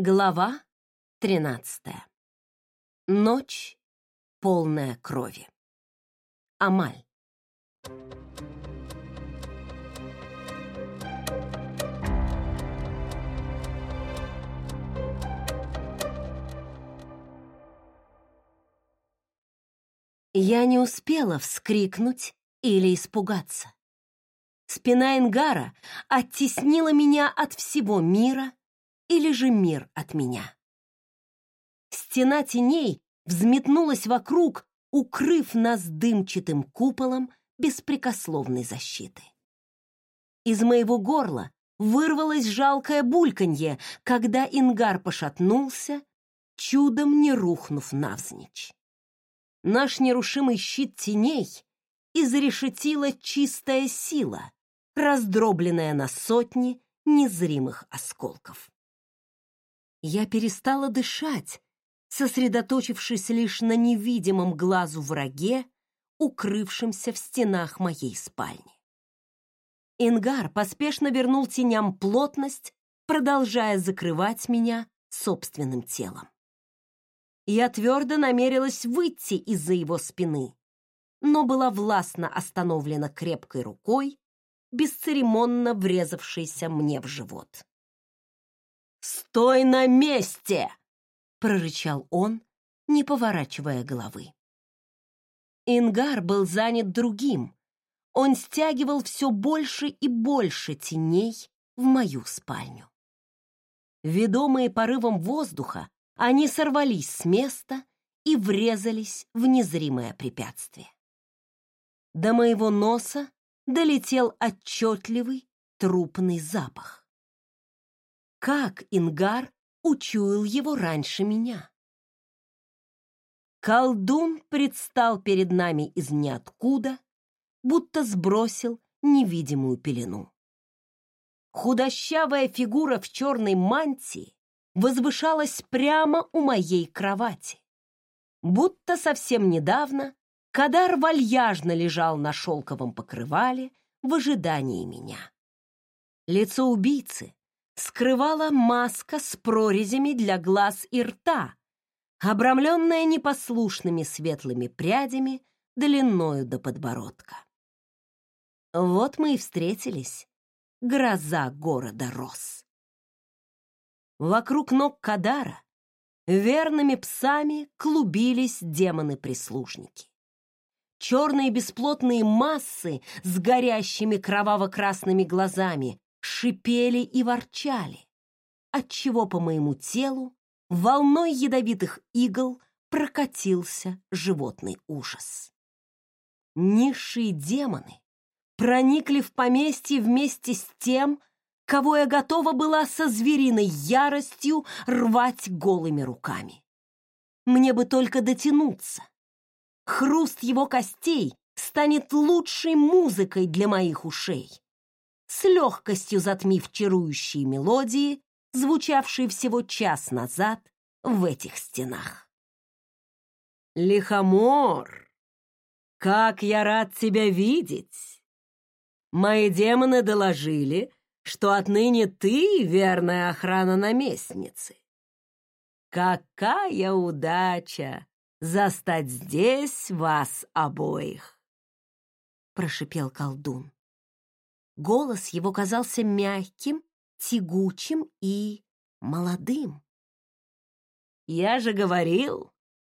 Глава тринадцатая. Ночь, полная крови. Амаль. Я не успела вскрикнуть или испугаться. Спина Энгара оттеснила меня от всего мира или же мир от меня. Стена теней взметнулась вокруг, укрыв нас дымчатым куполом беспрекословной защиты. Из моего горла вырвалось жалкое бульканье, когда Ингар пошатнулся, чудом не рухнув навзничь. Наш нерушимый щит теней изрешетила чистая сила, раздробленная на сотни незримых осколков. Я перестала дышать, сосредоточившись лишь на невидимом глазу враге, укрывшемся в стенах моей спальни. Ингар поспешно вернул теням плотность, продолжая закрывать меня собственным телом. Я твердо намерилась выйти из-за его спины, но была властно остановлена крепкой рукой, бесцеремонно врезавшейся мне в живот. «Стой на месте!» — прорычал он, не поворачивая головы. Ингар был занят другим. Он стягивал все больше и больше теней в мою спальню. Ведомые порывом воздуха, они сорвались с места и врезались в незримое препятствие. До моего носа долетел отчетливый трупный запах. Как Ингар учуял его раньше меня? Колдун предстал перед нами из ниоткуда, будто сбросил невидимую пелену. Худощавая фигура в черной мантии возвышалась прямо у моей кровати. Будто совсем недавно Кадар вальяжно лежал на шелковом покрывале в ожидании меня. Лицо убийцы скрывала маска с прорезями для глаз и рта, обрамленная непослушными светлыми прядями длиною до подбородка. Вот мы и встретились, гроза города Рос. Вокруг ног Кадара верными псами клубились демоны-прислужники. Черные бесплотные массы с горящими кроваво-красными глазами шипели и ворчали, отчего по моему телу волной ядовитых игл прокатился животный ужас. Низшие демоны проникли в поместье вместе с тем, кого я готова была со звериной яростью рвать голыми руками. Мне бы только дотянуться. Хруст его костей станет лучшей музыкой для моих ушей с легкостью затмив чарующие мелодии, звучавшие всего час назад в этих стенах. «Лихомор, как я рад тебя видеть! Мои демоны доложили, что отныне ты верная охрана наместницы. Какая удача застать здесь вас обоих!» прошипел колдун. Голос его казался мягким, тягучим и молодым. «Я же говорил,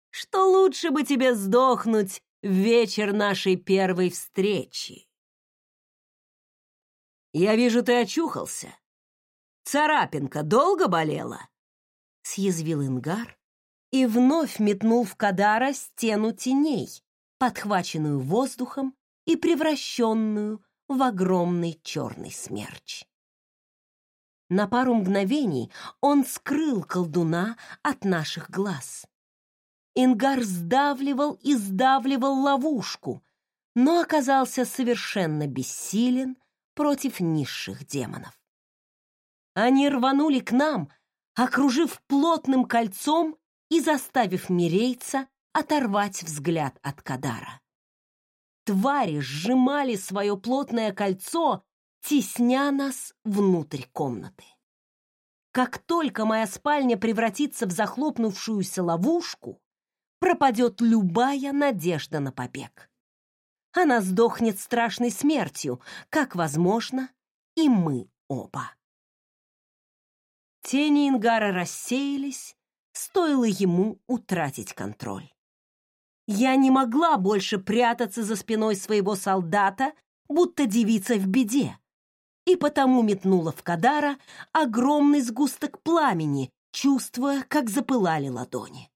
что лучше бы тебе сдохнуть в вечер нашей первой встречи. Я вижу, ты очухался. Царапинка долго болела?» Съязвил Ингар и вновь метнул в Кадара стену теней, подхваченную воздухом и превращенную в огромный черный смерч. На пару мгновений он скрыл колдуна от наших глаз. Ингар сдавливал и сдавливал ловушку, но оказался совершенно бессилен против низших демонов. Они рванули к нам, окружив плотным кольцом и заставив Мирейца оторвать взгляд от Кадара. Твари сжимали свое плотное кольцо, тесня нас внутрь комнаты. как только моя спальня превратится в захлопнувшуюся ловушку, пропадет любая надежда на побег. Она сдохнет страшной смертью, как, возможно, и мы оба. Тени Ингара рассеялись, стоило ему утратить контроль. Я не могла больше прятаться за спиной своего солдата, будто девица в беде, и потому метнула в Кадара огромный сгусток пламени, чувствуя, как запылали ладони.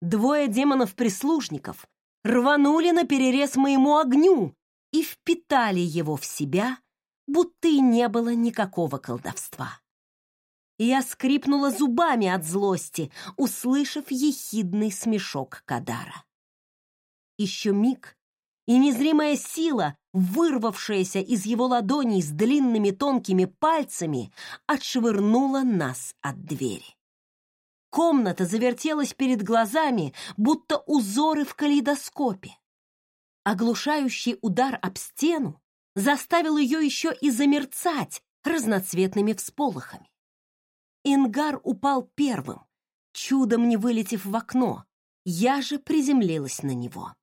Двое демонов-прислужников рванули на перерез моему огню и впитали его в себя, будто и не было никакого колдовства. Я скрипнула зубами от злости, услышав ехидный смешок Кадара. Еще миг, и незримая сила, вырвавшаяся из его ладоней с длинными тонкими пальцами, отшвырнула нас от двери. Комната завертелась перед глазами, будто узоры в калейдоскопе. Оглушающий удар об стену заставил ее еще и замерцать разноцветными всполохами. Ингар упал первым, чудом не вылетев в окно. Я же приземлилась на него.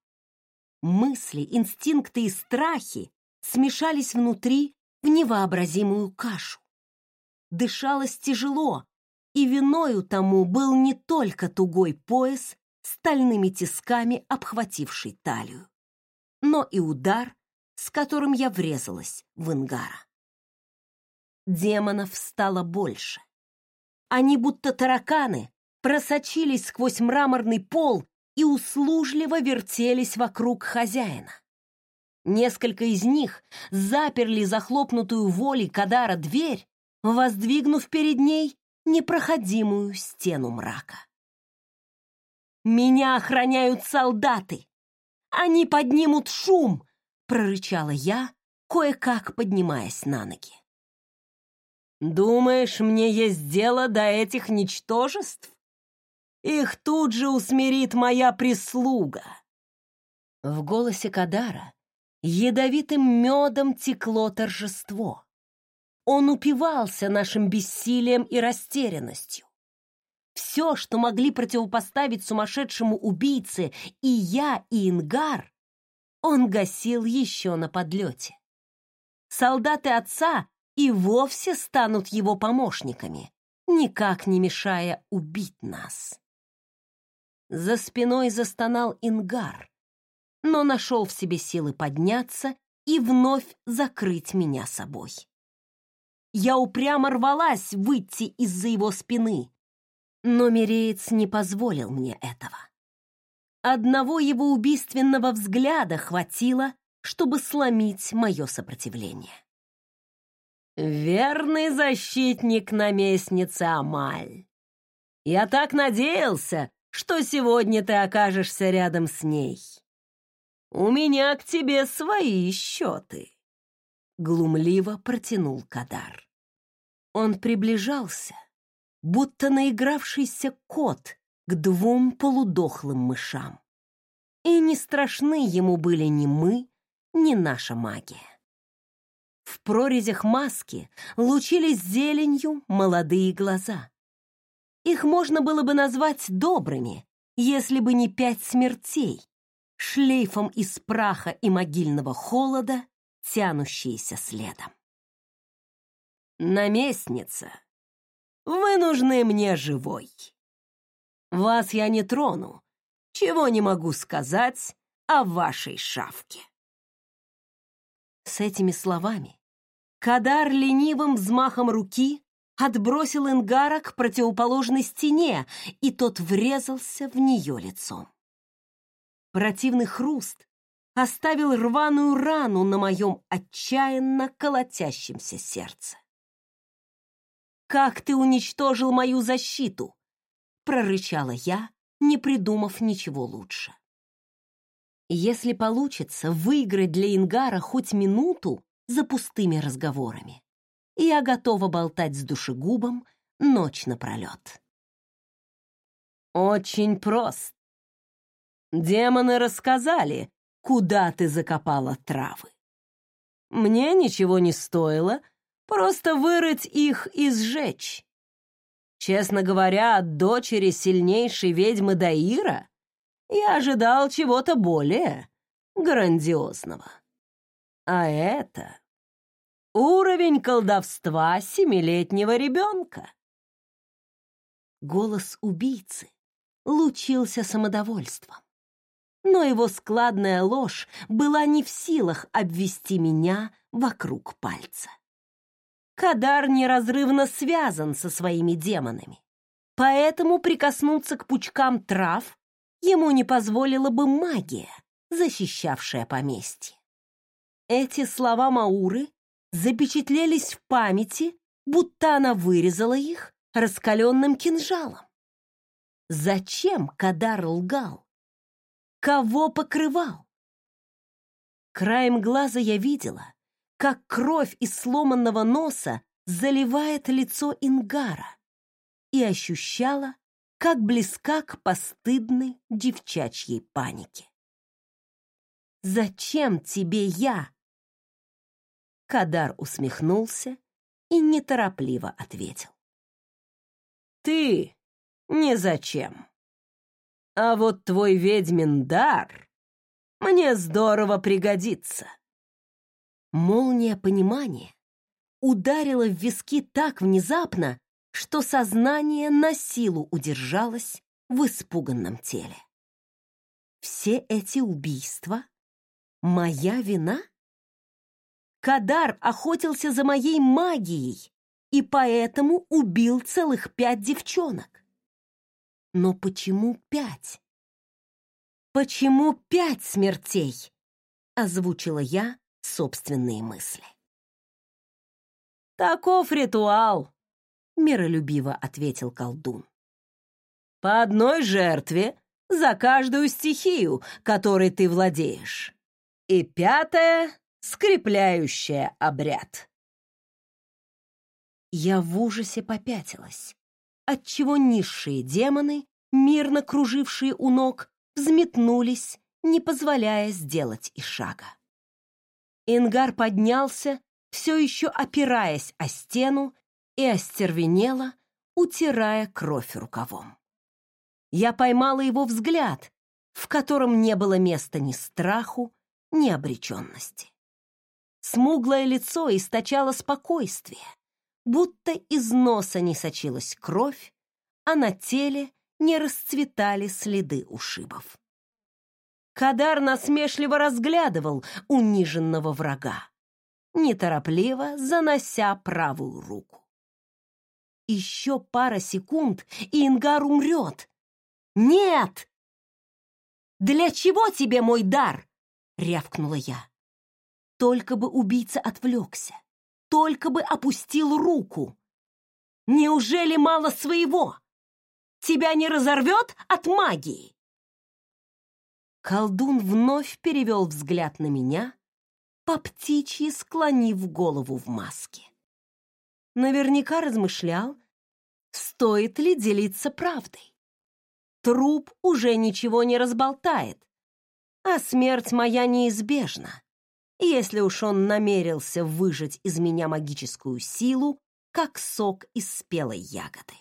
Мысли, инстинкты и страхи смешались внутри в невообразимую кашу. Дышалось тяжело, и виною тому был не только тугой пояс, стальными тисками обхвативший талию, но и удар, с которым я врезалась в Ингара. Демонов стало больше. Они, будто тараканы, просочились сквозь мраморный пол и услужливо вертелись вокруг хозяина. Несколько из них заперли захлопнутую волей Кадара дверь, воздвигнув перед ней непроходимую стену мрака. «Меня охраняют солдаты! Они поднимут шум!» — прорычала я, кое-как поднимаясь на ноги. «Думаешь, мне есть дело до этих ничтожеств? Их тут же усмирит моя прислуга!» В голосе Кадара ядовитым медом текло торжество. Он упивался нашим бессилием и растерянностью. Все, что могли противопоставить сумасшедшему убийце и я, и Ингар, он гасил еще на подлете. Солдаты отца и вовсе станут его помощниками, никак не мешая убить нас. За спиной застонал Ингар, но нашел в себе силы подняться и вновь закрыть меня собой. Я упрямо рвалась выйти из-за его спины, но Мереец не позволил мне этого. Одного его убийственного взгляда хватило, чтобы сломить мое сопротивление. «Верный защитник наместницы Амаль. Я так надеялся, что сегодня ты окажешься рядом с ней. У меня к тебе свои счеты», — глумливо протянул Кадар. Он приближался, будто наигравшийся кот к двум полудохлым мышам. И не страшны ему были ни мы, ни наша магия. В прорезях маски лучились зеленью молодые глаза. Их можно было бы назвать добрыми, если бы не пять смертей, шлейфом из праха и могильного холода, тянущиеся следом. «Наместница, вы нужны мне живой. Вас я не трону, чего не могу сказать о вашей шавке». С этими словами Кадар ленивым взмахом руки отбросил Ингара к противоположной стене, и тот врезался в нее лицом. Противный хруст оставил рваную рану на моем отчаянно колотящемся сердце. «Как ты уничтожил мою защиту?» — прорычала я, не придумав ничего лучше. Если получится выиграть для Ингара хоть минуту за пустыми разговорами, я готова болтать с душегубом ночь напролет. Очень прост. Демоны рассказали, куда ты закопала травы. Мне ничего не стоило — Просто вырыть их и сжечь, Честно говоря, от дочери сильнейшей ведьмы Даира я ожидал чего-то более грандиозного. А это уровень колдовства семилетнего ребенка. Голос убийцы лучился самодовольством. Но его складная ложь была не в силах обвести меня вокруг пальца. Кадар неразрывно связан со своими демонами, поэтому прикоснуться к пучкам трав ему не позволила бы магия, защищавшая поместье. Эти слова Мауры запечатлелись в памяти, будто она вырезала их раскаленным кинжалом. Зачем Кадар лгал? Кого покрывал? Краем глаза я видела, как кровь из сломанного носа заливает лицо Ингара и ощущала, как близка к постыдной девчачьей панике. «Зачем тебе я?» Кадар усмехнулся и неторопливо ответил. «Ты не зачем. А вот твой ведьмин дар мне здорово пригодится». Молния понимания ударила в виски так внезапно, что сознание на силу удержалось в испуганном теле. Все эти убийства — моя вина? Кадар охотился за моей магией и поэтому убил целых пять девчонок. Но почему пять? Почему пять смертей? Озвучила я собственные мысли. Таков ритуал, миролюбиво ответил колдун. По одной жертве за каждую стихию, которой ты владеешь. И пятое — скрепляющая обряд. Я в ужасе попятилась, отчего низшие демоны, мирно кружившие у ног, взметнулись, не позволяя сделать и шага. Ингар поднялся, все еще опираясь о стену, и остервенела, утирая кровь рукавом. Я поймала его взгляд, в котором не было места ни страху, ни обреченности. Смуглое лицо источало спокойствие, будто из носа не сочилась кровь, а на теле не расцветали следы ушибов. Кадар насмешливо разглядывал униженного врага, неторопливо занося правую руку. Еще пара секунд, и Ингар умрет. Нет! Для чего тебе мой дар? рявкнула я. Только бы убийца отвлекся, только бы опустил руку. Неужели мало своего? Тебя не разорвет от магии? Колдун вновь перевел взгляд на меня, по птичьи склонив голову в маске наверняка размышлял, стоит ли делиться правдой. Труп уже ничего не разболтает, а смерть моя неизбежна, если уж он намерился выжать из меня магическую силу, как сок из спелой ягоды.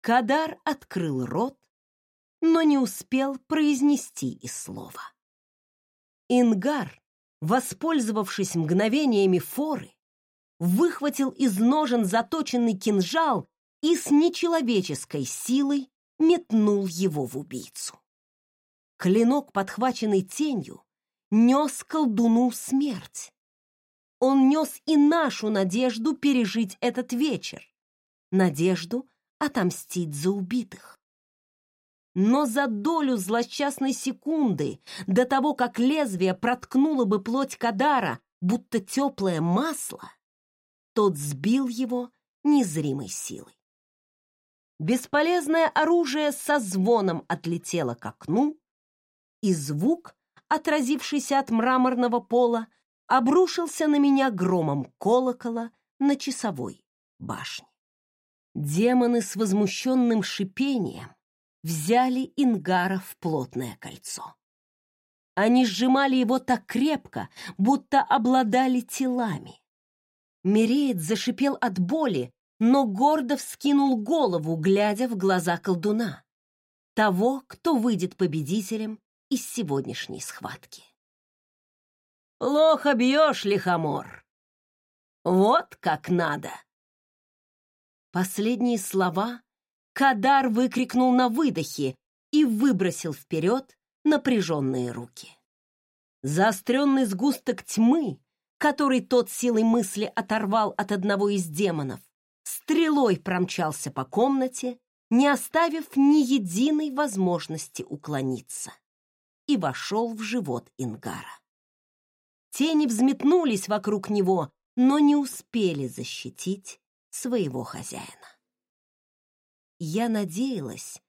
Кадар открыл рот, но не успел произнести и слова. Ингар, воспользовавшись мгновениями форы, выхватил из ножен заточенный кинжал и с нечеловеческой силой метнул его в убийцу. Клинок, подхваченный тенью, нес колдуну смерть. Он нес и нашу надежду пережить этот вечер, надежду отомстить за убитых. Но за долю злосчастной секунды до того, как лезвие проткнуло бы плоть Кадара, будто теплое масло, тот сбил его незримой силой. Бесполезное оружие со звоном отлетело к окну, и звук, отразившийся от мраморного пола, обрушился на меня громом колокола на часовой башне. Демоны с возмущенным шипением взяли Ингара в плотное кольцо. Они сжимали его так крепко, будто обладали телами. Мереец зашипел от боли, но гордо вскинул голову, глядя в глаза колдуна, того, кто выйдет победителем из сегодняшней схватки. «Плохо бьешь, лихомор! Вот как надо!» Последние слова Кадар выкрикнул на выдохе и выбросил вперед напряженные руки. Заостренный сгусток тьмы, который тот силой мысли оторвал от одного из демонов, стрелой промчался по комнате, не оставив ни единой возможности уклониться, и вошел в живот Ингара. Тени взметнулись вокруг него, но не успели защитить своего хозяина. Я надеялась,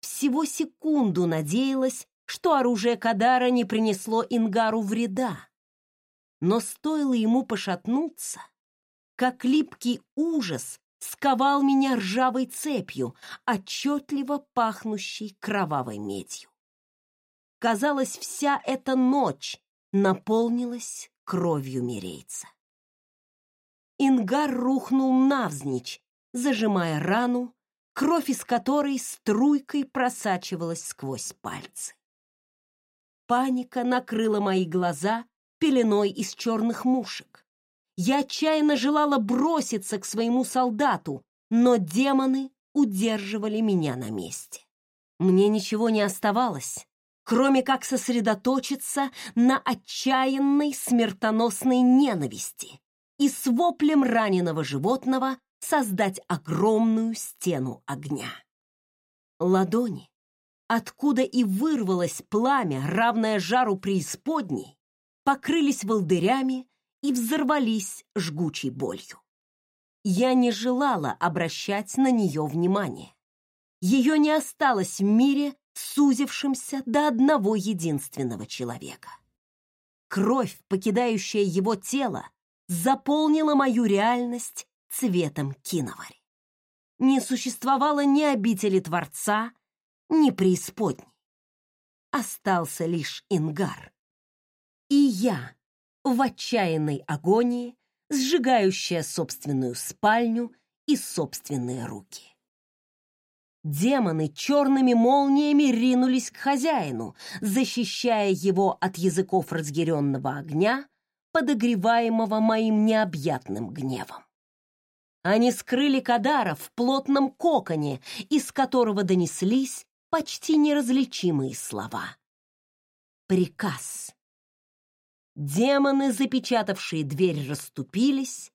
всего секунду надеялась, что оружие Кадара не принесло Ингару вреда. Но стоило ему пошатнуться, как липкий ужас сковал меня ржавой цепью, отчетливо пахнущей кровавой медью. Казалось, вся эта ночь наполнилась кровью мирейца. Ингар рухнул навзничь, зажимая рану, кровь из которой струйкой просачивалась сквозь пальцы. Паника накрыла мои глаза пеленой из черных мушек. Я отчаянно желала броситься к своему солдату, но демоны удерживали меня на месте. Мне ничего не оставалось, кроме как сосредоточиться на отчаянной смертоносной ненависти и с воплем раненого животного создать огромную стену огня. Ладони, откуда и вырвалось пламя, равное жару преисподней, покрылись волдырями и взорвались жгучей болью. Я не желала обращать на нее внимание. Ее не осталось в мире, сузившемся до одного единственного человека. Кровь, покидающая его тело, заполнила мою реальность цветом киновари. Не существовало ни обители Творца, ни преисподней. Остался лишь Ингар. И я, в отчаянной агонии, сжигающая собственную спальню и собственные руки. Демоны черными молниями ринулись к хозяину, защищая его от языков разъяренного огня, подогреваемого моим необъятным гневом. Они скрыли Кадара в плотном коконе, из которого донеслись почти неразличимые слова. Приказ. Демоны, запечатавшие дверь, расступились,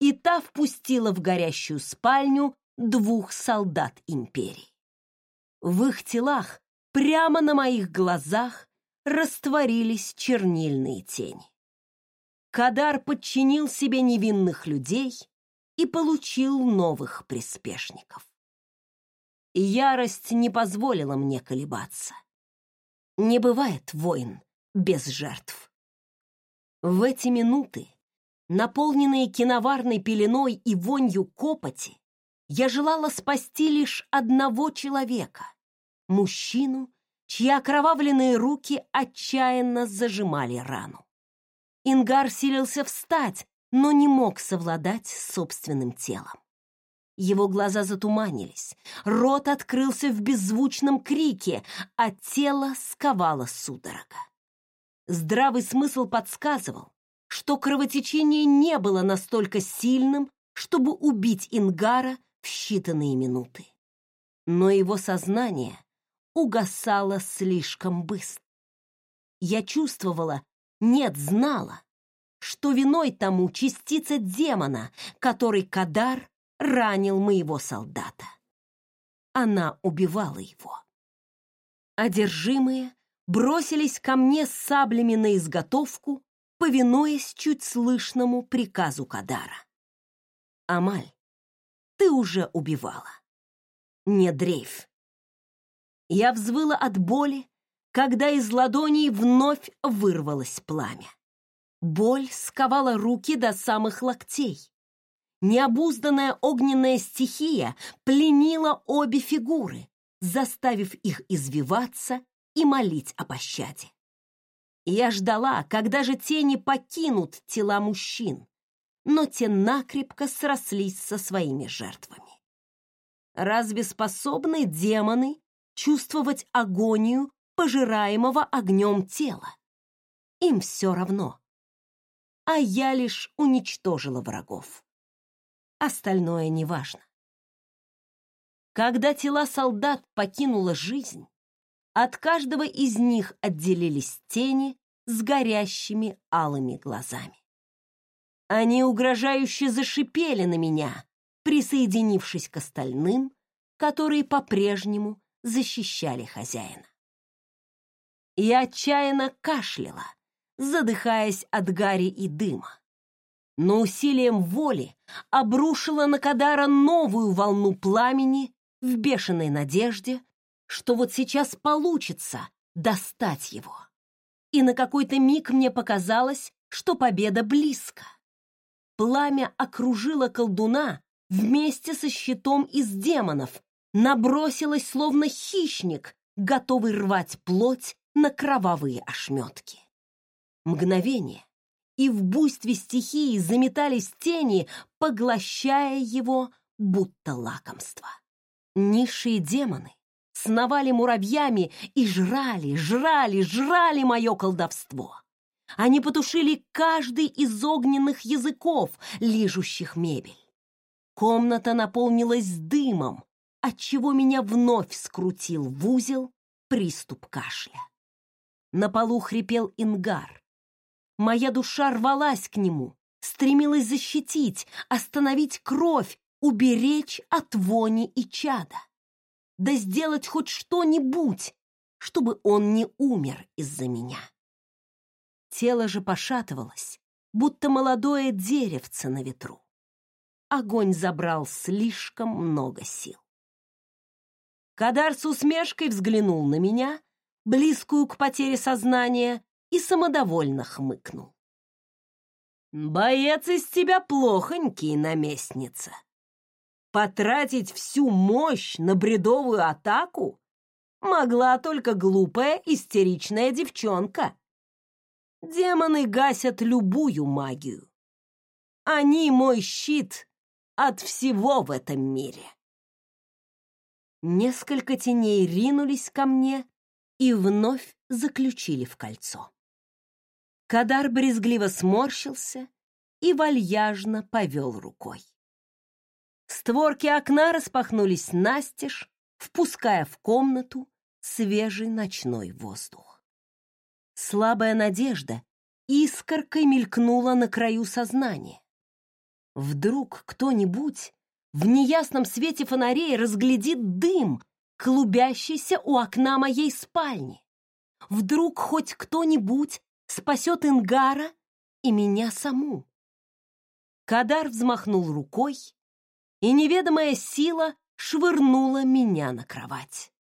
и та впустила в горящую спальню двух солдат империи. В их телах, прямо на моих глазах, растворились чернильные тени. Кадар подчинил себе невинных людей — и получил новых приспешников. ярость не позволила мне колебаться. Не бывает войн без жертв. В эти минуты, наполненные киноварной пеленой и вонью копоти, я желала спасти лишь одного человека — мужчину, чьи окровавленные руки отчаянно зажимали рану. Ингар силился встать, но не мог совладать с собственным телом. Его глаза затуманились, рот открылся в беззвучном крике, а тело сковало судорога. Здравый смысл подсказывал, что кровотечение не было настолько сильным, чтобы убить Ингара в считанные минуты. Но его сознание угасало слишком быстро. Я чувствовала, нет, знала, что виной тому частица демона, который Кадар ранил моего солдата. Она убивала его. Одержимые бросились ко мне с саблями на изготовку, повинуясь чуть слышному приказу Кадара. «Амаль, ты уже убивала. Не дрейф». Я взвыла от боли, когда из ладоней вновь вырвалось пламя. Боль сковала руки до самых локтей. Необузданная огненная стихия пленила обе фигуры, заставив их извиваться и молить о пощаде. Я ждала, когда же тени покинут тела мужчин, но те накрепко срослись со своими жертвами. Разве способны демоны чувствовать агонию пожираемого огнем тела? Им все равно. А я лишь уничтожила врагов. Остальное неважно. Когда тела солдат покинула жизнь, от каждого из них отделились тени с горящими алыми глазами. Они угрожающе зашипели на меня, присоединившись к остальным, которые по-прежнему защищали хозяина. Я отчаянно кашляла, задыхаясь от гари и дыма. Но усилием воли обрушила на Кадара новую волну пламени в бешеной надежде, что вот сейчас получится достать его. И на какой-то миг мне показалось, что победа близко. Пламя окружило колдуна вместе со щитом из демонов, набросилось словно хищник, готовый рвать плоть на кровавые ошметки. Мгновение, и в буйстве стихии заметались тени, поглощая его, будто лакомство. Низшие демоны сновали муравьями и жрали, жрали, жрали мое колдовство. Они потушили каждый из огненных языков, лижущих мебель. Комната наполнилась дымом, отчего меня вновь скрутил в узел приступ кашля. На полу хрипел ингар. Моя душа рвалась к нему, стремилась защитить, остановить кровь, уберечь от вони и чада. Да сделать хоть что-нибудь, чтобы он не умер из-за меня. Тело же пошатывалось, будто молодое деревце на ветру. Огонь забрал слишком много сил. Кадар с усмешкой взглянул на меня, близкую к потере сознания, и самодовольно хмыкнул. «Боец из тебя плохонький, наместница. Потратить всю мощь на бредовую атаку могла только глупая истеричная девчонка. Демоны гасят любую магию. Они мой щит от всего в этом мире. Несколько теней ринулись ко мне и вновь заключили в кольцо. Кадар брезгливо сморщился и вальяжно повел рукой. Створки окна распахнулись настежь, впуская в комнату свежий ночной воздух. Слабая надежда искоркой мелькнула на краю сознания. Вдруг кто-нибудь в неясном свете фонарей разглядит дым, клубящийся у окна моей спальни. Вдруг хоть кто-нибудь спасет Ингара и меня саму. Кадар взмахнул рукой, и неведомая сила швырнула меня на кровать.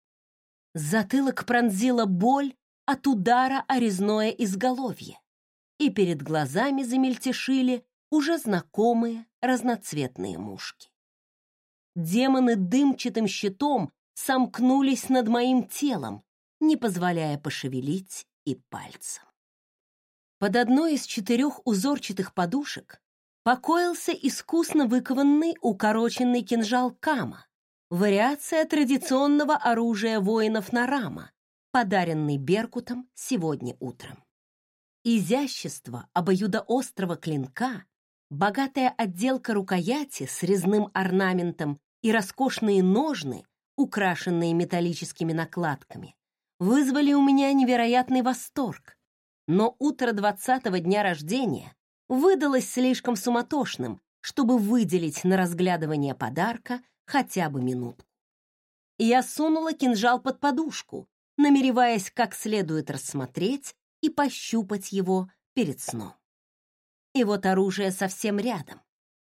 Затылок пронзила боль от удара о резное изголовье, и перед глазами замельтешили уже знакомые разноцветные мушки. Демоны дымчатым щитом сомкнулись над моим телом, не позволяя пошевелить и пальцем. Под одной из четырех узорчатых подушек покоился искусно выкованный укороченный кинжал Кама, вариация традиционного оружия воинов Нарама, подаренный Беркутом сегодня утром. Изящество обоюдоострого клинка богатая отделка рукояти с резным орнаментом и роскошные ножны, украшенные металлическими накладками, вызвали у меня невероятный восторг. Но утро двадцатого дня рождения выдалось слишком суматошным, чтобы выделить на разглядывание подарка хотя бы минутку. Я сунула кинжал под подушку, намереваясь как следует рассмотреть и пощупать его перед сном. И вот оружие совсем рядом,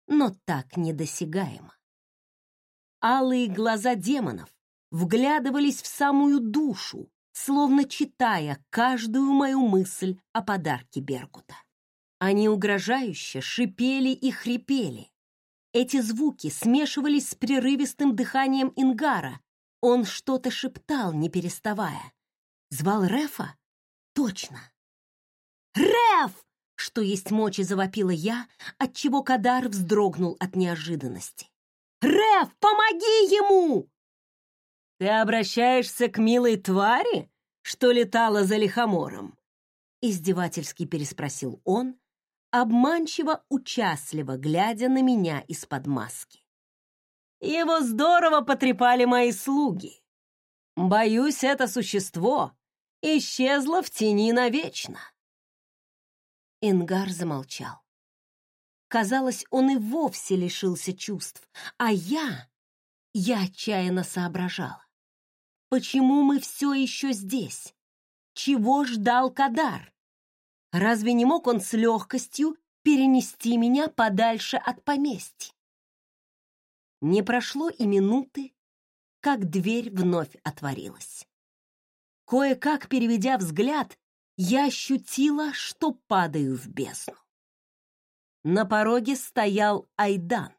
но так недосягаемо. Алые глаза демонов вглядывались в самую душу, словно читая каждую мою мысль о подарке Беркута. Они угрожающе шипели и хрипели. Эти звуки смешивались с прерывистым дыханием Ингара. Он что-то шептал, не переставая. Звал Рефа? Точно. «Реф!» Что есть мочи, завопила я, отчего Кадар вздрогнул от неожиданности. «Реф, помоги ему!» «Ты обращаешься к милой твари, что летала за лихомором?» Издевательски переспросил он, обманчиво участливо глядя на меня из-под маски. Его здорово потрепали мои слуги. Боюсь, это существо исчезло в тени навечно. Ингар замолчал. Казалось, он и вовсе лишился чувств, а я... Я отчаянно соображала. Почему мы все еще здесь? Чего ждал Кадар? Разве не мог он с легкостью перенести меня подальше от поместья? Не прошло и минуты, как дверь вновь отворилась. Кое-как переведя взгляд, я ощутила, что падаю в бездну. На пороге стоял Айдан.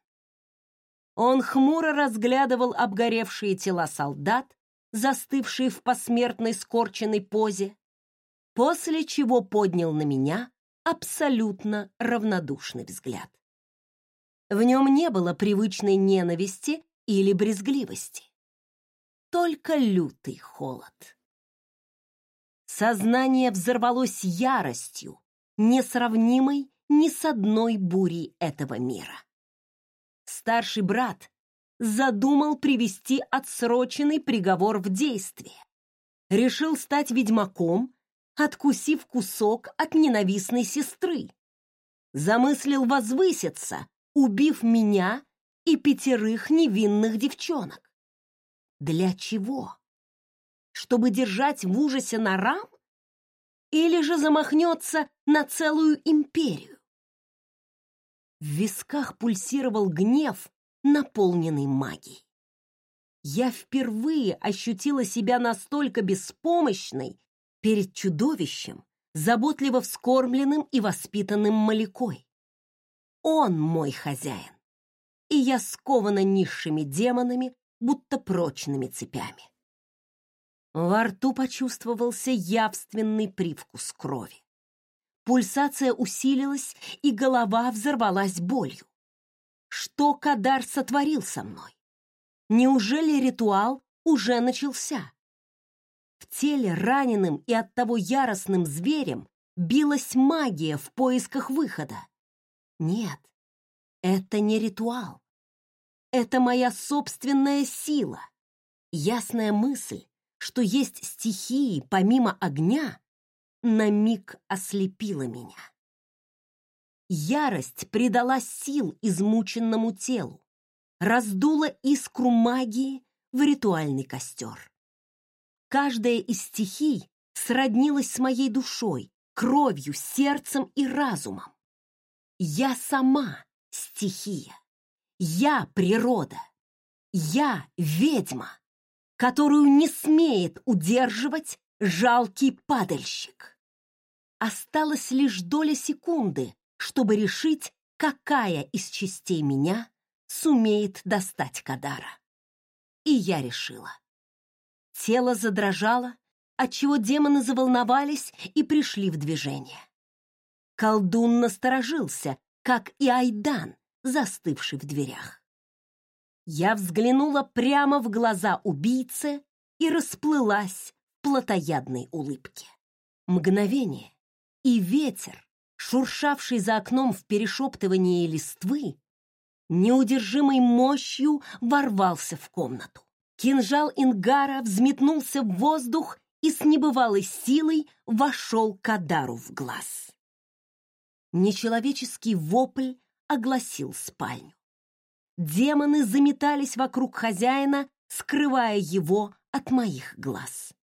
Он хмуро разглядывал обгоревшие тела солдат, застывшие в посмертной скорченной позе, после чего поднял на меня абсолютно равнодушный взгляд. В нем не было привычной ненависти или брезгливости, только лютый холод. Сознание взорвалось яростью, несравнимой ни с одной бурей этого мира. Старший брат задумал привести отсроченный приговор в действие. Решил стать ведьмаком откусив кусок от ненавистной сестры. Замыслил возвыситься, убив меня и пятерых невинных девчонок. Для чего? Чтобы держать в ужасе Нарам? Или же замахнется на целую империю? В висках пульсировал гнев, наполненный магией. Я впервые ощутила себя настолько беспомощной перед чудовищем, заботливо вскормленным и воспитанным Малякой. Он мой хозяин, и я скована низшими демонами, будто прочными цепями. Во рту почувствовался явственный привкус крови. Пульсация усилилась, и голова взорвалась болью. Что Кадар сотворил со мной? Неужели ритуал уже начался? В теле раненым и оттого яростным зверем билась магия в поисках выхода. Нет, это не ритуал. Это моя собственная сила. Ясная мысль, что есть стихии помимо огня, на миг ослепила меня. Ярость придала сил измученному телу, раздула искру магии в ритуальный костер. Каждая из стихий сроднилась с моей душой, кровью, сердцем и разумом. Я сама стихия. Я природа. Я ведьма, которую не смеет удерживать жалкий падальщик. Осталась лишь доля секунды, чтобы решить, какая из частей меня сумеет достать Кадара. И я решила. Тело задрожало, отчего демоны заволновались и пришли в движение. Колдун насторожился, как и Айдан, застывший в дверях. Я взглянула прямо в глаза убийцы и расплылась в плотоядной улыбке. Мгновение, и ветер, шуршавший за окном в перешептывании листвы, неудержимой мощью ворвался в комнату. Кинжал Ингара взметнулся в воздух и с небывалой силой вошел Кадару в глаз. Нечеловеческий вопль огласил спальню. Демоны заметались вокруг хозяина, скрывая его от моих глаз.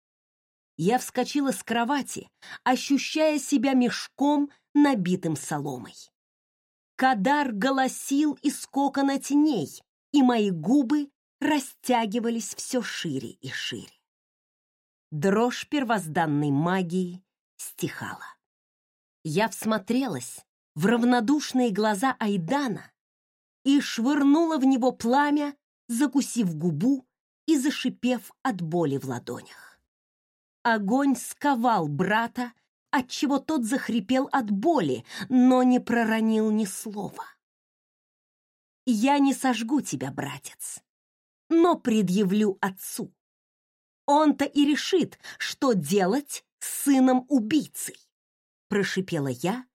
Я вскочила с кровати, ощущая себя мешком, набитым соломой. Кадар голосил из кокона теней, и мои губы растягивались все шире и шире. Дрожь первозданной магии стихала. Я всмотрелась в равнодушные глаза Айдана и швырнула в него пламя, закусив губу и зашипев от боли в ладонях. Огонь сковал брата, отчего тот захрипел от боли, но не проронил ни слова. «Я не сожгу тебя, братец, но предъявлю отцу. Он-то и решит, что делать с сыном убийцей», — прошипела я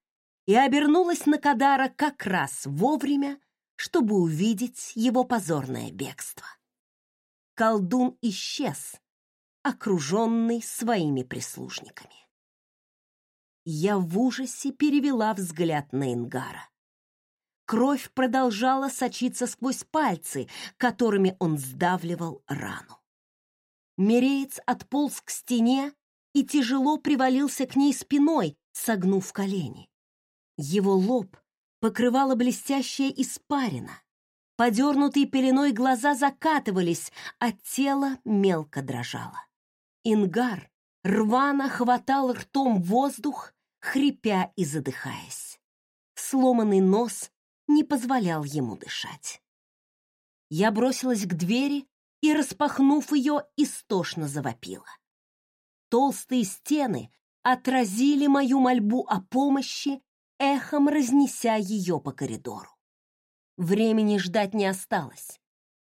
и обернулась на Кадара как раз вовремя, чтобы увидеть его позорное бегство. Колдун исчез, окруженный своими прислужниками. Я в ужасе перевела взгляд на Ингара. Кровь продолжала сочиться сквозь пальцы, которыми он сдавливал рану. Мереец отполз к стене и тяжело привалился к ней спиной, согнув колени. Его лоб покрывала блестящая испарина. Подернутые пеленой глаза закатывались, а тело мелко дрожало. Ингар рвано хватал ртом воздух, хрипя и задыхаясь. Сломанный нос не позволял ему дышать. Я бросилась к двери и, распахнув ее, истошно завопила. Толстые стены отразили мою мольбу о помощи, эхом разнеся ее по коридору. Времени ждать не осталось.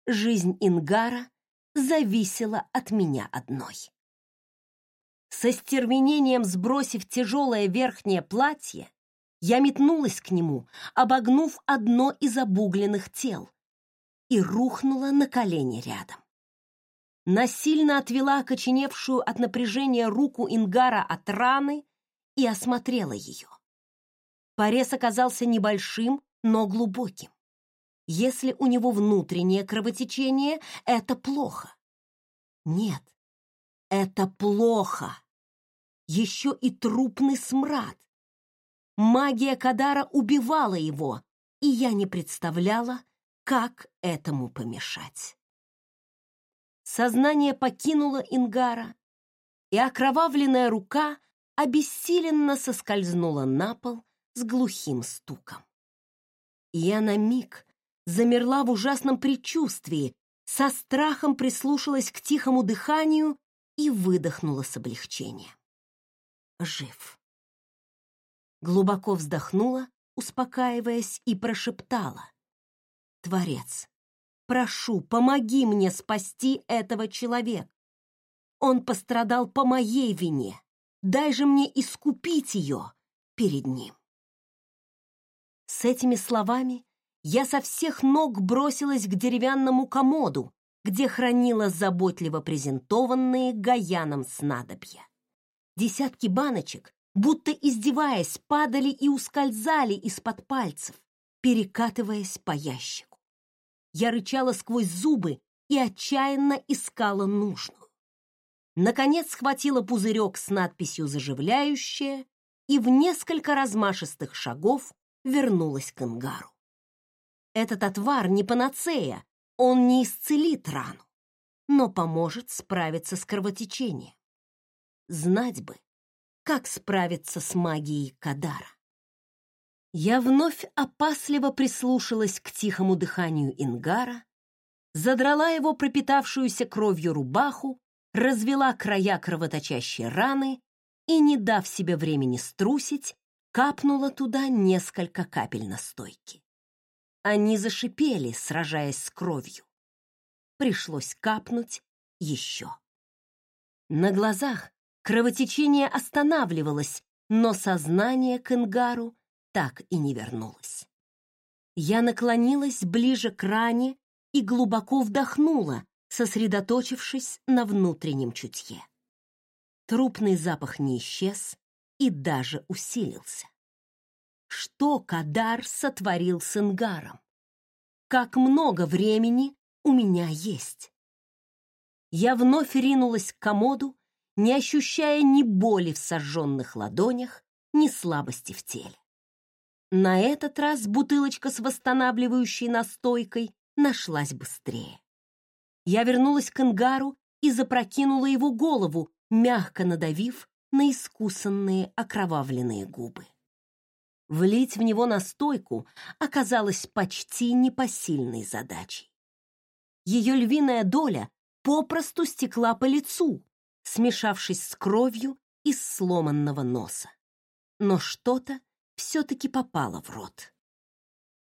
Жизнь Ингара зависела от меня одной со стервенением сбросив тяжелое верхнее платье, я метнулась к нему, обогнув одно из обугленных тел, и рухнула на колени рядом. Насильно отвела окоченевшую от напряжения руку Ингара от раны и осмотрела ее. Порез оказался небольшим, но глубоким. Если у него внутреннее кровотечение, это плохо. Нет, это плохо еще и трупный смрад. Магия Кадара убивала его, и я не представляла, как этому помешать. Сознание покинуло Ингара, и окровавленная рука обессиленно соскользнула на пол с глухим стуком. Я на миг замерла в ужасном предчувствии, со страхом прислушалась к тихому дыханию и выдохнула с облегчением жив. Глубоко вздохнула, успокаиваясь, и прошептала. «Творец, прошу, помоги мне спасти этого человека. Он пострадал по моей вине. Дай же мне искупить ее перед ним». С этими словами я со всех ног бросилась к деревянному комоду, где хранила заботливо презентованные Гаяном снадобья. Десятки баночек, будто издеваясь, падали и ускользали из-под пальцев, перекатываясь по ящику. Я рычала сквозь зубы и отчаянно искала нужную. Наконец схватила пузырек с надписью «Заживляющее» и в несколько размашистых шагов вернулась к ангару. Этот отвар не панацея, он не исцелит рану, но поможет справиться с кровотечением. Знать бы, как справиться с магией Кадара. Я вновь опасливо прислушалась к тихому дыханию Ингара, задрала его пропитавшуюся кровью рубаху, развела края кровоточащей раны и, не дав себе времени струсить, капнула туда несколько капель настойки. Они зашипели, сражаясь с кровью. Пришлось капнуть еще. На глазах Кровотечение останавливалось, но сознание к Ингару так и не вернулось. Я наклонилась ближе к ране и глубоко вдохнула, сосредоточившись на внутреннем чутье. Трупный запах не исчез и даже усилился. Что Кадар сотворил с Ингаром? Как много времени у меня есть? Я вновь ринулась к комоду не ощущая ни боли в сожженных ладонях, ни слабости в теле. На этот раз бутылочка с восстанавливающей настойкой нашлась быстрее. Я вернулась к ангару и запрокинула его голову, мягко надавив на искусанные окровавленные губы. Влить в него настойку оказалось почти непосильной задачей. Ее львиная доля попросту стекла по лицу, смешавшись с кровью из сломанного носа. но что-то все-таки попало в рот.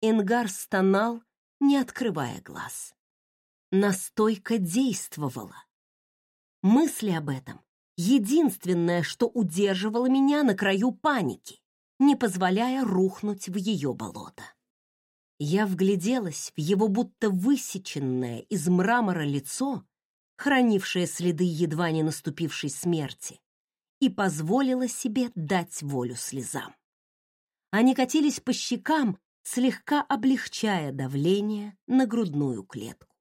Ингар стонал, не открывая глаз. Настойка действовала. Мысли об этом — единственное, что удерживало меня на краю паники, не позволяя рухнуть в ее болото. Я вгляделась в его будто высеченное из мрамора лицо, хранившее следы едва не наступившей смерти, и позволила себе дать волю слезам. Они катились по щекам, слегка облегчая давление на грудную клетку.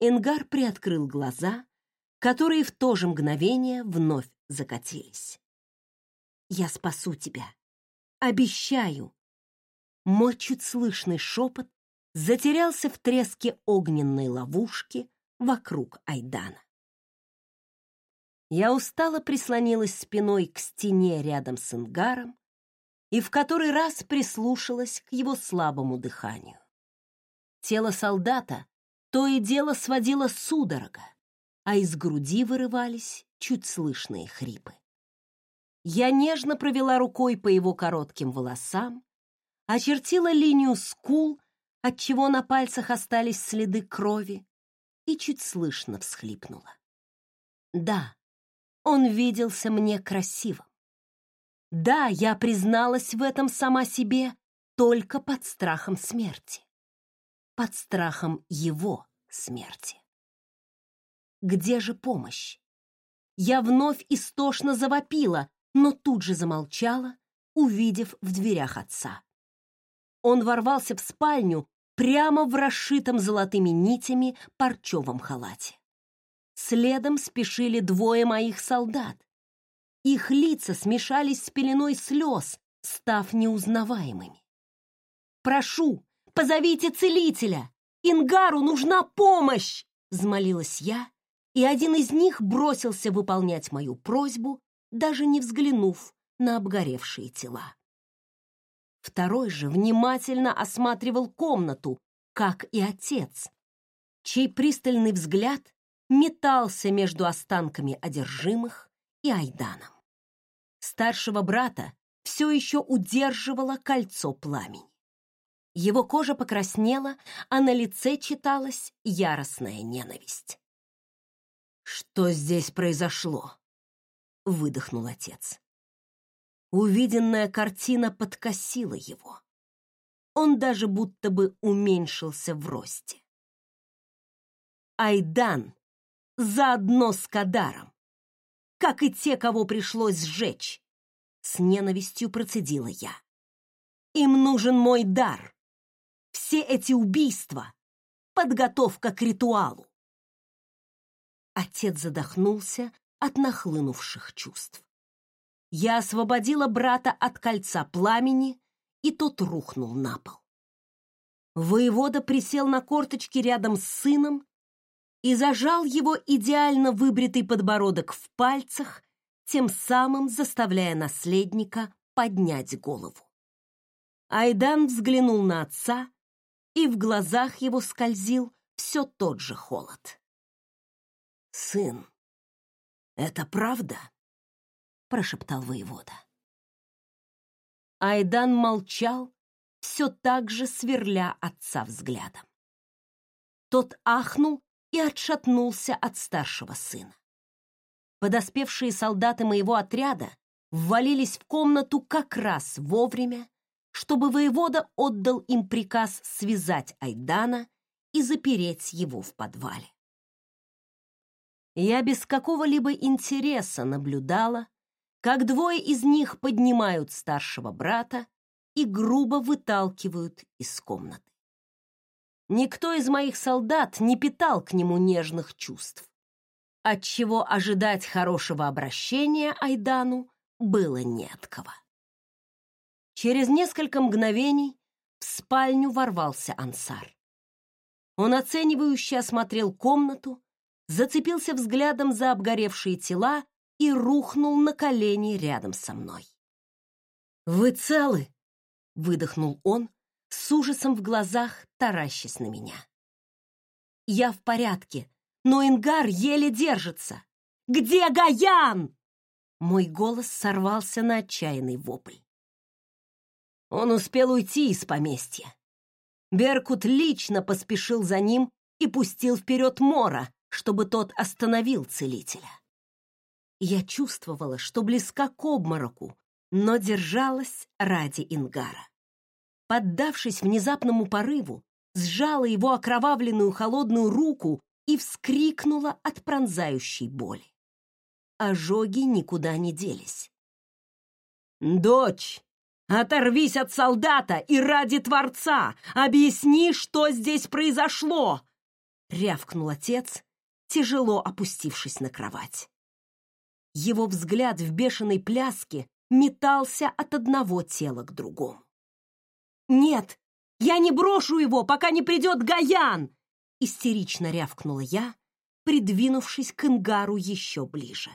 Ингар приоткрыл глаза, которые в то же мгновение вновь закатились. «Я спасу тебя. Обещаю!» Мой чуть слышный шепот затерялся в треске огненной ловушки вокруг Айдана. Я устало прислонилась спиной к стене рядом с Ингаром и в который раз прислушалась к его слабому дыханию. Тело солдата то и дело сводило судорога, а из груди вырывались чуть слышные хрипы. Я нежно провела рукой по его коротким волосам, очертила линию скул, отчего на пальцах остались следы крови, и чуть слышно всхлипнула. Да, он виделся мне красивым. Да, я призналась в этом сама себе только под страхом смерти. Под страхом его смерти. Где же помощь? Я вновь истошно завопила, но тут же замолчала, увидев в дверях отца. Он ворвался в спальню прямо в расшитом золотыми нитями парчевом халате. Следом спешили двое моих солдат, их лица смешались с пеленой слез, став неузнаваемыми. «Прошу, позовите целителя! Ингару нужна помощь!» — взмолилась я, и один из них бросился выполнять мою просьбу, даже не взглянув на обгоревшие тела. Второй же внимательно осматривал комнату, как и отец, чей пристальный взгляд метался между останками одержимых и Айданом. Старшего брата все еще удерживало кольцо пламени. Его кожа покраснела, а на лице читалась яростная ненависть. «Что здесь произошло?» — выдохнул отец. Увиденная картина подкосила его. Он даже будто бы уменьшился в росте. Айдан заодно с Кадаром как и те, кого пришлось сжечь. С ненавистью процедила я. Им нужен мой дар. Все эти убийства — подготовка к ритуалу. Отец задохнулся от нахлынувших чувств. Я освободила брата от кольца пламени, и тот рухнул на пол. Воевода присел на корточки рядом с сыном и зажал его идеально выбритый подбородок в пальцах, тем самым заставляя наследника поднять голову. Айдан взглянул на отца, и в глазах его скользил все тот же холод. «Сын, это правда?» — прошептал воевода. Айдан молчал, все так же сверля отца взглядом. Тот ахнул и отшатнулся от старшего сына. Подоспевшие солдаты моего отряда ввалились в комнату как раз вовремя, чтобы воевода отдал им приказ связать Айдана и запереть его в подвале. Я без какого-либо интереса наблюдала, как двое из них поднимают старшего брата и грубо выталкивают из комнаты. Никто из моих солдат не питал к нему нежных чувств, отчего ожидать хорошего обращения Айдану было не от кого. Через несколько мгновений в спальню ворвался Ансар. Он оценивающе осмотрел комнату, зацепился взглядом за обгоревшие тела и рухнул на колени рядом со мной. «Вы целы?» — выдохнул он, с ужасом в глазах таращась на меня. «Я в порядке, но Ингар еле держится. Где Гаян?» Мой голос сорвался на отчаянный вопль. Он успел уйти из поместья. Беркут лично поспешил за ним и пустил вперед Мора, чтобы тот остановил целителя. Я чувствовала, что близка к обмороку, но держалась ради Ингара. Поддавшись внезапному порыву, сжала его окровавленную холодную руку и вскрикнула от пронзающей боли. Ожоги никуда не делись. «Дочь, оторвись от солдата и ради Творца объясни, что здесь произошло!» — рявкнул отец, тяжело опустившись на кровать. Его взгляд в бешеной пляске метался от одного тела к другому. «Нет, я не брошу его, пока не придет Гаян!» Истерично рявкнула я, придвинувшись к Ингару еще ближе.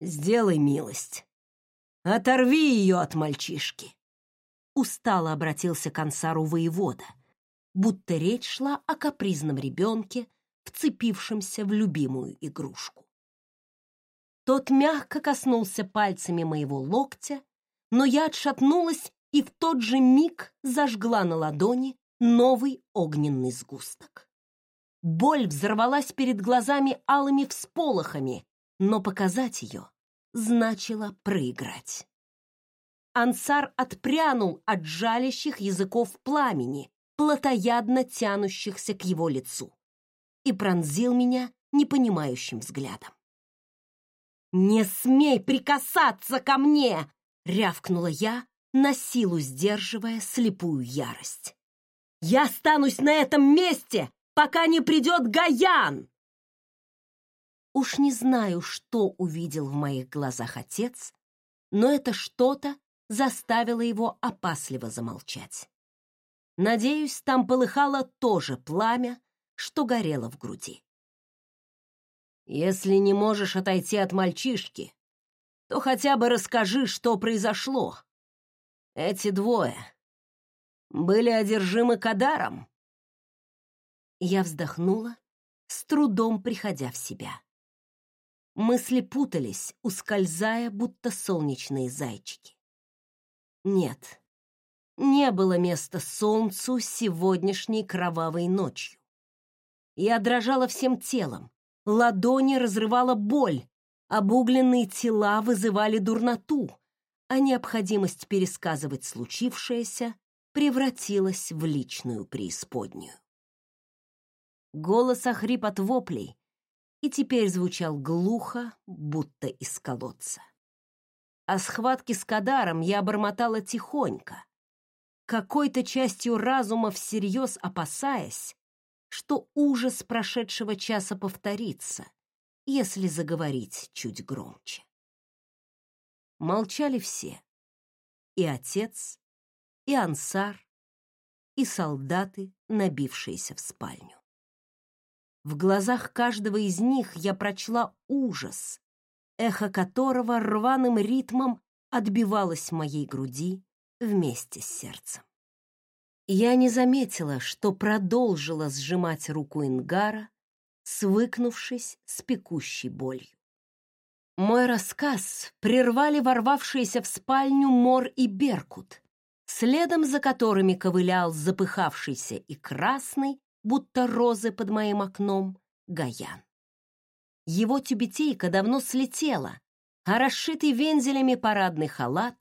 «Сделай милость. Оторви ее от мальчишки!» Устало обратился к ансару воевода, будто речь шла о капризном ребенке, вцепившемся в любимую игрушку. Тот мягко коснулся пальцами моего локтя, но я отшатнулась и в тот же миг зажгла на ладони новый огненный сгусток. Боль взорвалась перед глазами алыми всполохами, но показать ее значило проиграть. Ансар отпрянул от жалящих языков пламени, плотоядно тянущихся к его лицу, и пронзил меня непонимающим взглядом. «Не смей прикасаться ко мне!» — рявкнула я, на силу сдерживая слепую ярость. «Я останусь на этом месте, пока не придет Гаян!» Уж не знаю, что увидел в моих глазах отец, но это что-то заставило его опасливо замолчать. Надеюсь, там полыхало тоже пламя, что горело в груди. Если не можешь отойти от мальчишки, то хотя бы расскажи, что произошло. Эти двое были одержимы Кадаром. Я вздохнула, с трудом приходя в себя. Мысли путались, ускользая, будто солнечные зайчики. Нет, не было места солнцу сегодняшней кровавой ночью. Я дрожала всем телом, Ладони разрывала боль, обугленные тела вызывали дурноту, а необходимость пересказывать случившееся превратилась в личную преисподнюю. Голос охрип от воплей и теперь звучал глухо, будто из колодца. О схватке с Кадаром я бормотала тихонько, какой-то частью разума всерьез опасаясь, что ужас прошедшего часа повторится, если заговорить чуть громче. Молчали все. И отец, и ансар, и солдаты, набившиеся в спальню. В глазах каждого из них я прочла ужас, эхо которого рваным ритмом отбивалось в моей груди вместе с сердцем. Я не заметила, что продолжила сжимать руку Ингара, свыкнувшись с пекущей болью. Мой рассказ прервали ворвавшиеся в спальню Мор и Беркут, следом за которыми ковылял запыхавшийся и красный, будто розы под моим окном, Гаян. Его тюбетейка давно слетела, а расшитый вензелями парадный халат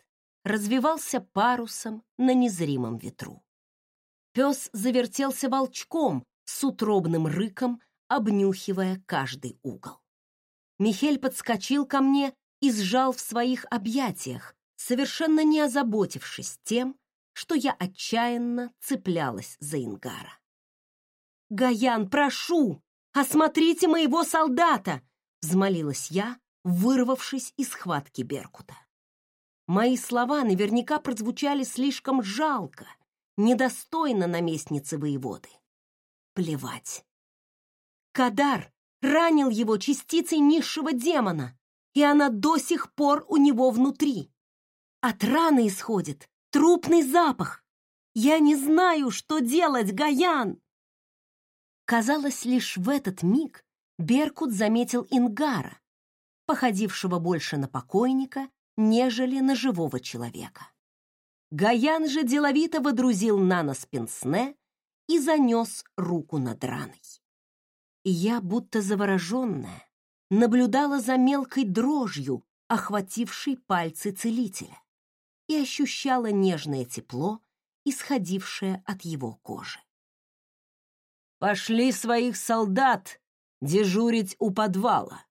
развивался парусом на незримом ветру. Пес завертелся волчком с утробным рыком, обнюхивая каждый угол. Михель подскочил ко мне и сжал в своих объятиях, совершенно не озаботившись тем, что я отчаянно цеплялась за Ингара. «Гаян, прошу, осмотрите моего солдата!» — взмолилась я, вырвавшись из схватки Беркута. Мои слова наверняка прозвучали слишком жалко — недостойна наместницы воеводы. Плевать. Кадар ранил его частицей низшего демона, и она до сих пор у него внутри. От раны исходит трупный запах. Я не знаю, что делать, Гаян. Казалось, лишь в этот миг Беркут заметил Ингара, походившего больше на покойника, нежели на живого человека. Гаян же деловито водрузил на нос пенсне и занес руку над раной. Я, будто завороженная, наблюдала за мелкой дрожью, охватившей пальцы целителя, и ощущала нежное тепло, исходившее от его кожи. «Пошли своих солдат дежурить у подвала!»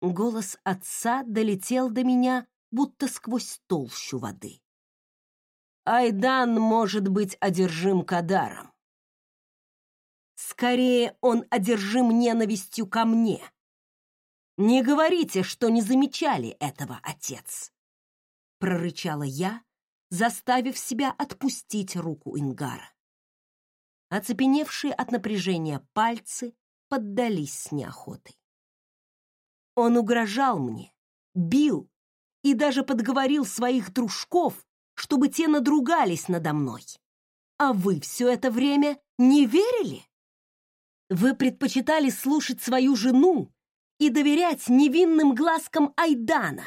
Голос отца долетел до меня, будто сквозь толщу воды. Айдан может быть одержим Кадаром. Скорее, он одержим ненавистью ко мне. Не говорите, что не замечали этого, отец, прорычала я, заставив себя отпустить руку Ингара. Оцепеневшие от напряжения пальцы поддались с неохотой. Он угрожал мне, бил и даже подговорил своих дружков, чтобы те надругались надо мной. А вы все это время не верили? Вы предпочитали слушать свою жену и доверять невинным глазкам Айдана.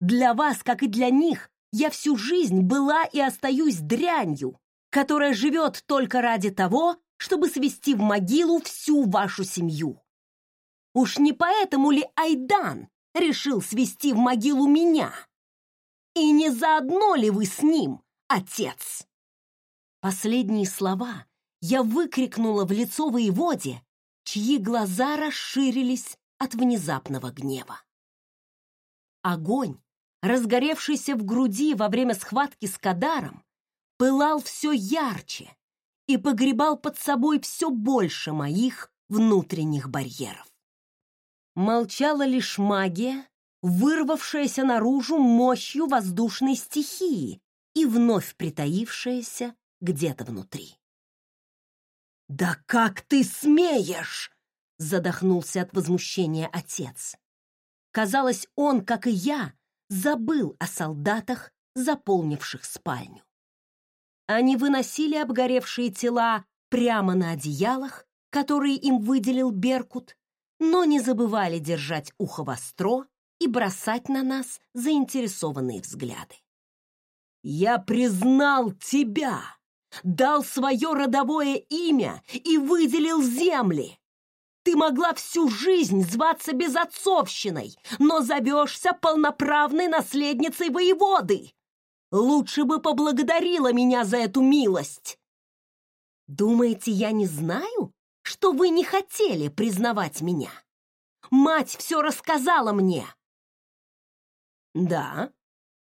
Для вас, как и для них, я всю жизнь была и остаюсь дрянью, которая живет только ради того, чтобы свести в могилу всю вашу семью. Уж не поэтому ли Айдан решил свести в могилу меня? И не заодно ли вы с ним, отец? Последние слова я выкрикнула в лицо воеводе, чьи глаза расширились от внезапного гнева. Огонь, разгоревшийся в груди во время схватки с Кадаром, пылал все ярче и погребал под собой все больше моих внутренних барьеров. Молчала лишь магия, вырвавшаяся наружу мощью воздушной стихии и вновь притаившаяся где-то внутри. «Да как ты смеешь!» — задохнулся от возмущения отец. Казалось, он, как и я, забыл о солдатах, заполнивших спальню. Они выносили обгоревшие тела прямо на одеялах, которые им выделил Беркут, но не забывали держать ухо востро и бросать на нас заинтересованные взгляды. «Я признал тебя, дал свое родовое имя и выделил земли. Ты могла всю жизнь зваться безотцовщиной, но зовешься полноправной наследницей воеводы. Лучше бы поблагодарила меня за эту милость. Думаете, я не знаю, что вы не хотели признавать меня? Мать все рассказала мне. Да,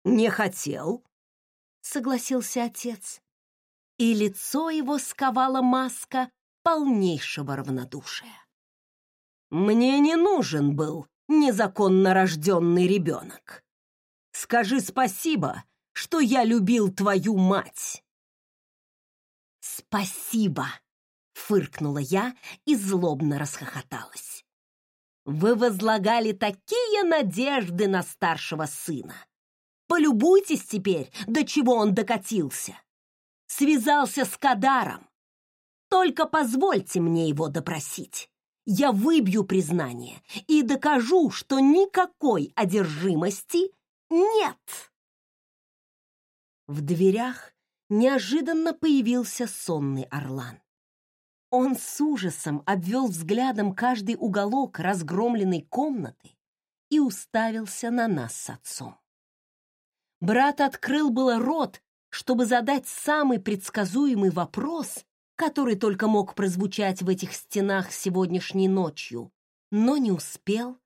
не хотел, согласился отец. И лицо его сковала маска полнейшего равнодушия. Мне не нужен был незаконно рожденный ребенок. Скажи спасибо, что я любил твою мать!» «Спасибо!» — фыркнула я и злобно расхохоталась. «Вы возлагали такие надежды на старшего сына! Полюбуйтесь теперь, до чего он докатился! Связался с Кадаром! Только позвольте мне его допросить!» я выбью признание и докажу, что никакой одержимости нет. В дверях неожиданно появился сонный орлан. Он с ужасом обвел взглядом каждый уголок разгромленной комнаты и уставился на нас с отцом. Брат открыл было рот, чтобы задать самый предсказуемый вопрос, который только мог прозвучать в этих стенах сегодняшней ночью, но не успел,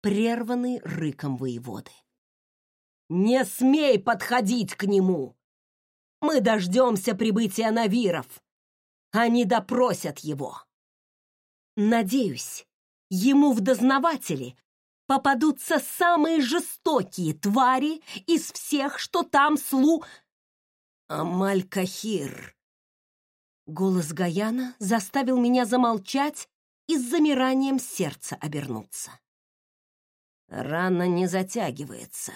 прерванный рыком воеводы. Не смей подходить к нему! Мы дождемся прибытия навиров. Они допросят его. Надеюсь, ему в дознаватели попадутся самые жестокие твари из всех, что там слу... Амаль-Кахир. Голос Гаяна заставил меня замолчать и с замиранием сердца обернуться. Рана не затягивается.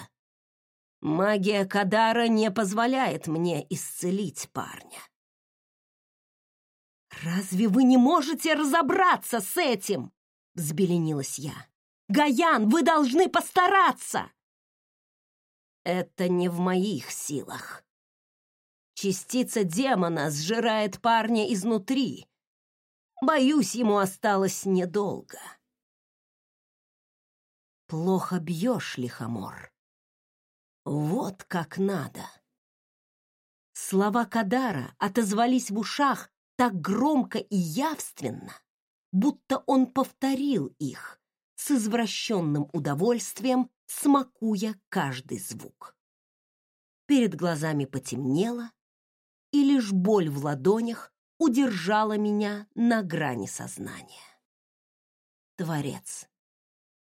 Магия Кадара не позволяет мне исцелить парня. «Разве вы не можете разобраться с этим?» — взбеленилась я. Гаян, вы должны постараться!» «Это не в моих силах. Частица демона сжирает парня изнутри. Боюсь, ему осталось недолго». «Плохо бьешь, лихомор. Вот как надо!» Слова Кадара отозвались в ушах так громко и явственно, будто он повторил их с извращенным удовольствием, смакуя каждый звук. Перед глазами потемнело, и лишь боль в ладонях удержала меня на грани сознания. Творец,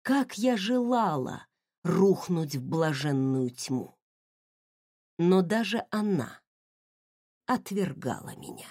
как я желала рухнуть в блаженную тьму! Но даже она отвергала меня.